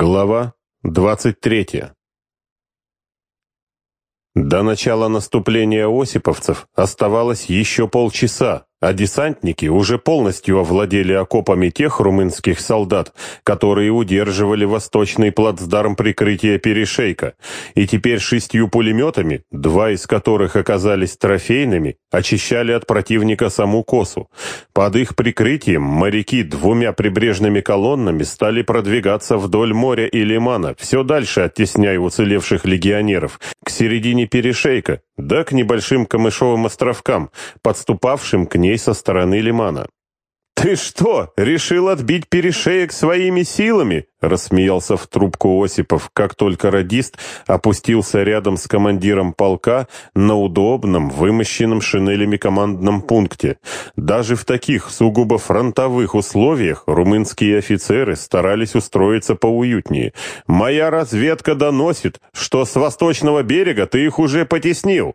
Глава 23 До начала наступления осиповцев оставалось еще полчаса, а десантники уже полностью овладели окопами тех румынских солдат, которые удерживали восточный плацдарм прикрытия перешейка, и теперь шестью пулеметами, два из которых оказались трофейными, очищали от противника саму косу. Под их прикрытием моряки двумя прибрежными колоннами стали продвигаться вдоль моря и лимана, все дальше оттесняя уцелевших легионеров, к середине перешейка, да к небольшим камышовым островкам, подступавшим к ней со стороны лимана. «Ты что, решил отбить перешеек своими силами?» — рассмеялся в трубку Осипов, как только радист опустился рядом с командиром полка на удобном, вымощенном шинелями командном пункте. Даже в таких сугубо фронтовых условиях румынские офицеры старались устроиться поуютнее. «Моя разведка доносит, что с восточного берега ты их уже потеснил».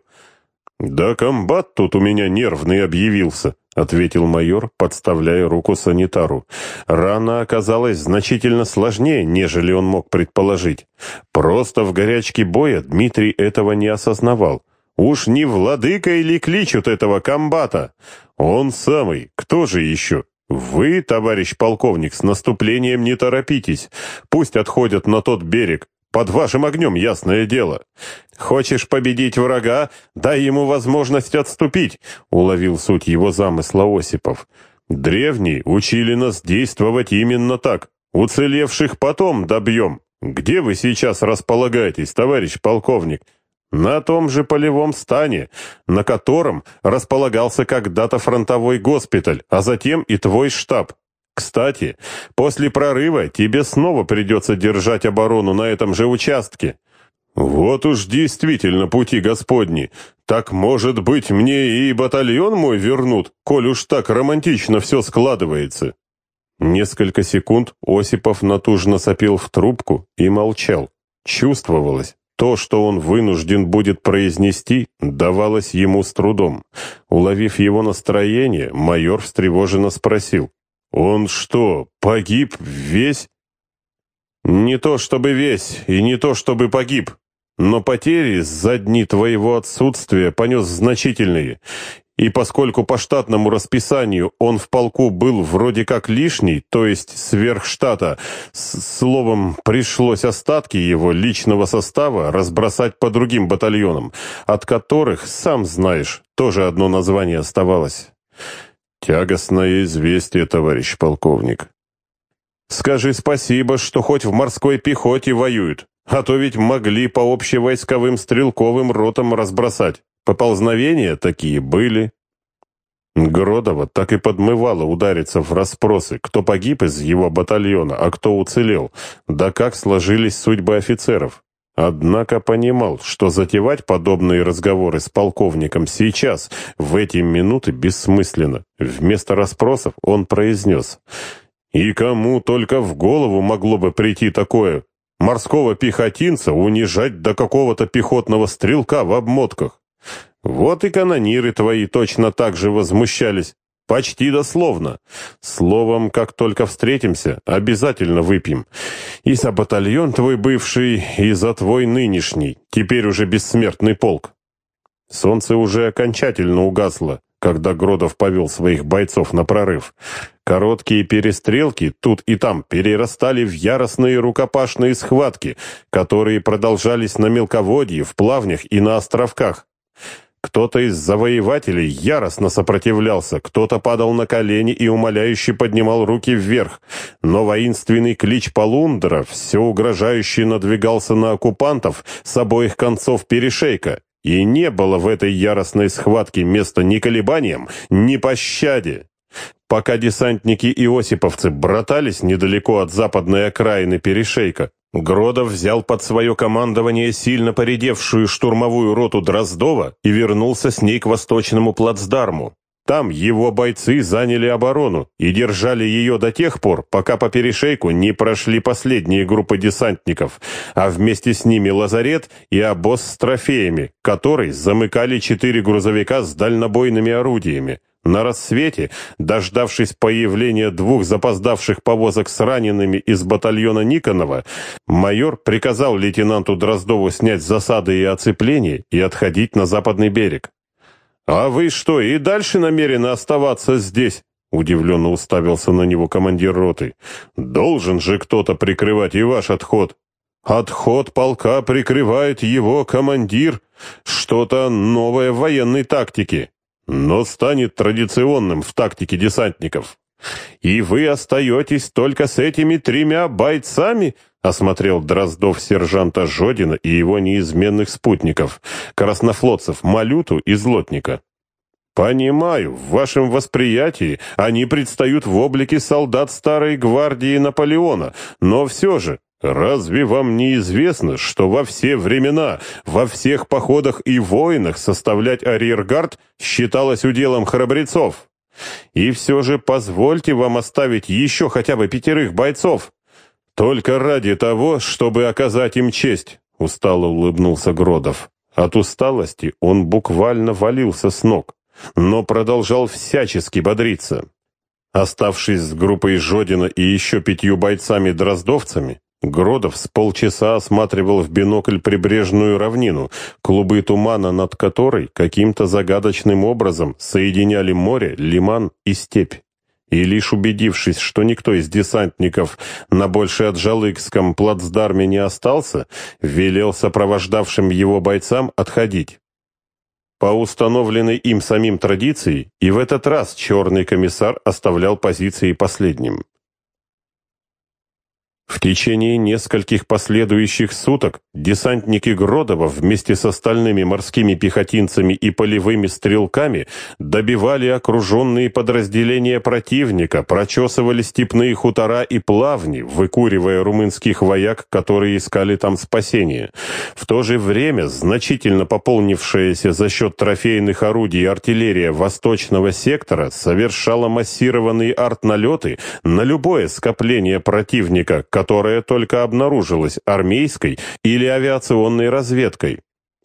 «Да комбат тут у меня нервный объявился», — ответил майор, подставляя руку санитару. Рана оказалась значительно сложнее, нежели он мог предположить. Просто в горячке боя Дмитрий этого не осознавал. Уж не владыка или кличут этого комбата? Он самый, кто же еще? Вы, товарищ полковник, с наступлением не торопитесь. Пусть отходят на тот берег, под вашим огнем, ясное дело. Хочешь победить врага, дай ему возможность отступить, уловил суть его замысла Осипов. Древние учили нас действовать именно так. Уцелевших потом добьем. Где вы сейчас располагаетесь, товарищ полковник? На том же полевом стане, на котором располагался когда-то фронтовой госпиталь, а затем и твой штаб. Кстати, после прорыва тебе снова придется держать оборону на этом же участке. Вот уж действительно пути Господни. Так, может быть, мне и батальон мой вернут, коль уж так романтично все складывается. Несколько секунд Осипов натужно сопел в трубку и молчал. Чувствовалось, то, что он вынужден будет произнести, давалось ему с трудом. Уловив его настроение, майор встревоженно спросил. «Он что, погиб весь?» «Не то чтобы весь, и не то чтобы погиб, но потери за дни твоего отсутствия понес значительные, и поскольку по штатному расписанию он в полку был вроде как лишний, то есть сверх штата, словом, пришлось остатки его личного состава разбросать по другим батальонам, от которых, сам знаешь, тоже одно название оставалось. Тягостное известие, товарищ полковник. Скажи спасибо, что хоть в морской пехоте воюют, а то ведь могли по общевойсковым стрелковым ротам разбросать. Поползновения такие были. Гродова так и подмывало удариться в расспросы, кто погиб из его батальона, а кто уцелел, да как сложились судьбы офицеров. Однако понимал, что затевать подобные разговоры с полковником сейчас, в эти минуты, бессмысленно. Вместо расспросов он произнес. «И кому только в голову могло бы прийти такое? Морского пехотинца унижать до какого-то пехотного стрелка в обмотках? Вот и канониры твои точно так же возмущались. Почти дословно. Словом, как только встретимся, обязательно выпьем. И за батальон твой бывший, и за твой нынешний, теперь уже бессмертный полк. Солнце уже окончательно угасло, когда Гродов повел своих бойцов на прорыв. Короткие перестрелки тут и там перерастали в яростные рукопашные схватки, которые продолжались на мелководье, в плавнях и на островках. Кто-то из завоевателей яростно сопротивлялся, кто-то падал на колени и умоляюще поднимал руки вверх. Но воинственный клич Полундра все угрожающе надвигался на оккупантов с обоих концов перешейка. И не было в этой яростной схватке места ни колебаниям, ни пощаде. Пока десантники и осиповцы братались недалеко от западной окраины перешейка, Гродов взял под свое командование сильно поредевшую штурмовую роту Дроздова и вернулся с ней к восточному плацдарму. Там его бойцы заняли оборону и держали ее до тех пор, пока по перешейку не прошли последние группы десантников, а вместе с ними лазарет и обоз с трофеями, который замыкали четыре грузовика с дальнобойными орудиями. На рассвете, дождавшись появления двух запоздавших повозок с ранеными из батальона Никонова, майор приказал лейтенанту Дроздову снять засады и оцепление и отходить на западный берег. «А вы что, и дальше намерены оставаться здесь?» Удивленно уставился на него командир роты. «Должен же кто-то прикрывать и ваш отход». «Отход полка прикрывает его командир. Что-то новое в военной тактике» но станет традиционным в тактике десантников. И вы остаетесь только с этими тремя бойцами, осмотрел Дроздов сержанта Жодина и его неизменных спутников, краснофлотцев Малюту и Злотника. «Понимаю, в вашем восприятии они предстают в облике солдат старой гвардии Наполеона, но все же Разве вам не известно, что во все времена, во всех походах и войнах составлять арьергард считалось уделом храбрецов? И все же позвольте вам оставить еще хотя бы пятерых бойцов. Только ради того, чтобы оказать им честь, устало улыбнулся Гродов. От усталости он буквально валился с ног, но продолжал всячески бодриться. Оставшись с группой Жодина и еще пятью бойцами-дроздовцами, Гродов с полчаса осматривал в бинокль прибрежную равнину, клубы тумана над которой каким-то загадочным образом соединяли море, лиман и степь. И лишь убедившись, что никто из десантников на Большеотжалыкском плацдарме не остался, велел сопровождавшим его бойцам отходить. По установленной им самим традиции, и в этот раз черный комиссар оставлял позиции последним. В течение нескольких последующих суток десантники Гродова вместе с остальными морскими пехотинцами и полевыми стрелками добивали окруженные подразделения противника, прочесывали степные хутора и плавни, выкуривая румынских вояк, которые искали там спасения. В то же время значительно пополнившаяся за счет трофейных орудий артиллерия восточного сектора совершала массированные артналеты на любое скопление противника, которая только обнаружилась армейской или авиационной разведкой.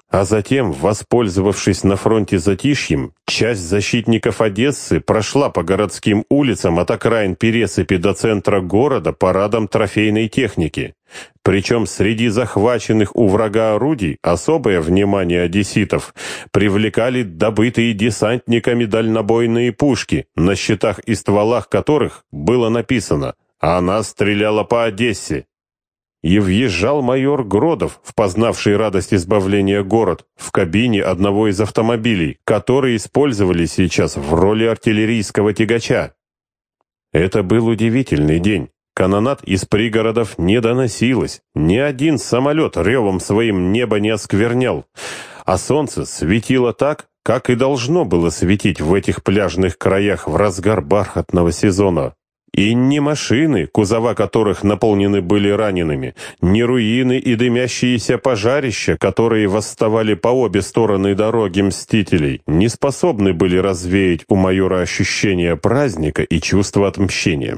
А затем, воспользовавшись на фронте затишьем, часть защитников Одессы прошла по городским улицам от окраин Пересыпи до центра города парадом трофейной техники. Причем среди захваченных у врага орудий особое внимание одесситов привлекали добытые десантниками дальнобойные пушки, на щитах и стволах которых было написано она стреляла по Одессе. И въезжал майор Гродов, впознавший радость избавления город, в кабине одного из автомобилей, которые использовали сейчас в роли артиллерийского тягача. Это был удивительный день. Канонат из пригородов не доносилось, ни один самолет ревом своим небо не осквернял, а солнце светило так, как и должно было светить в этих пляжных краях в разгар бархатного сезона. И ни машины, кузова которых наполнены были ранеными, ни руины и дымящиеся пожарища, которые восставали по обе стороны дороги мстителей, не способны были развеять у майора ощущение праздника и чувство отмщения.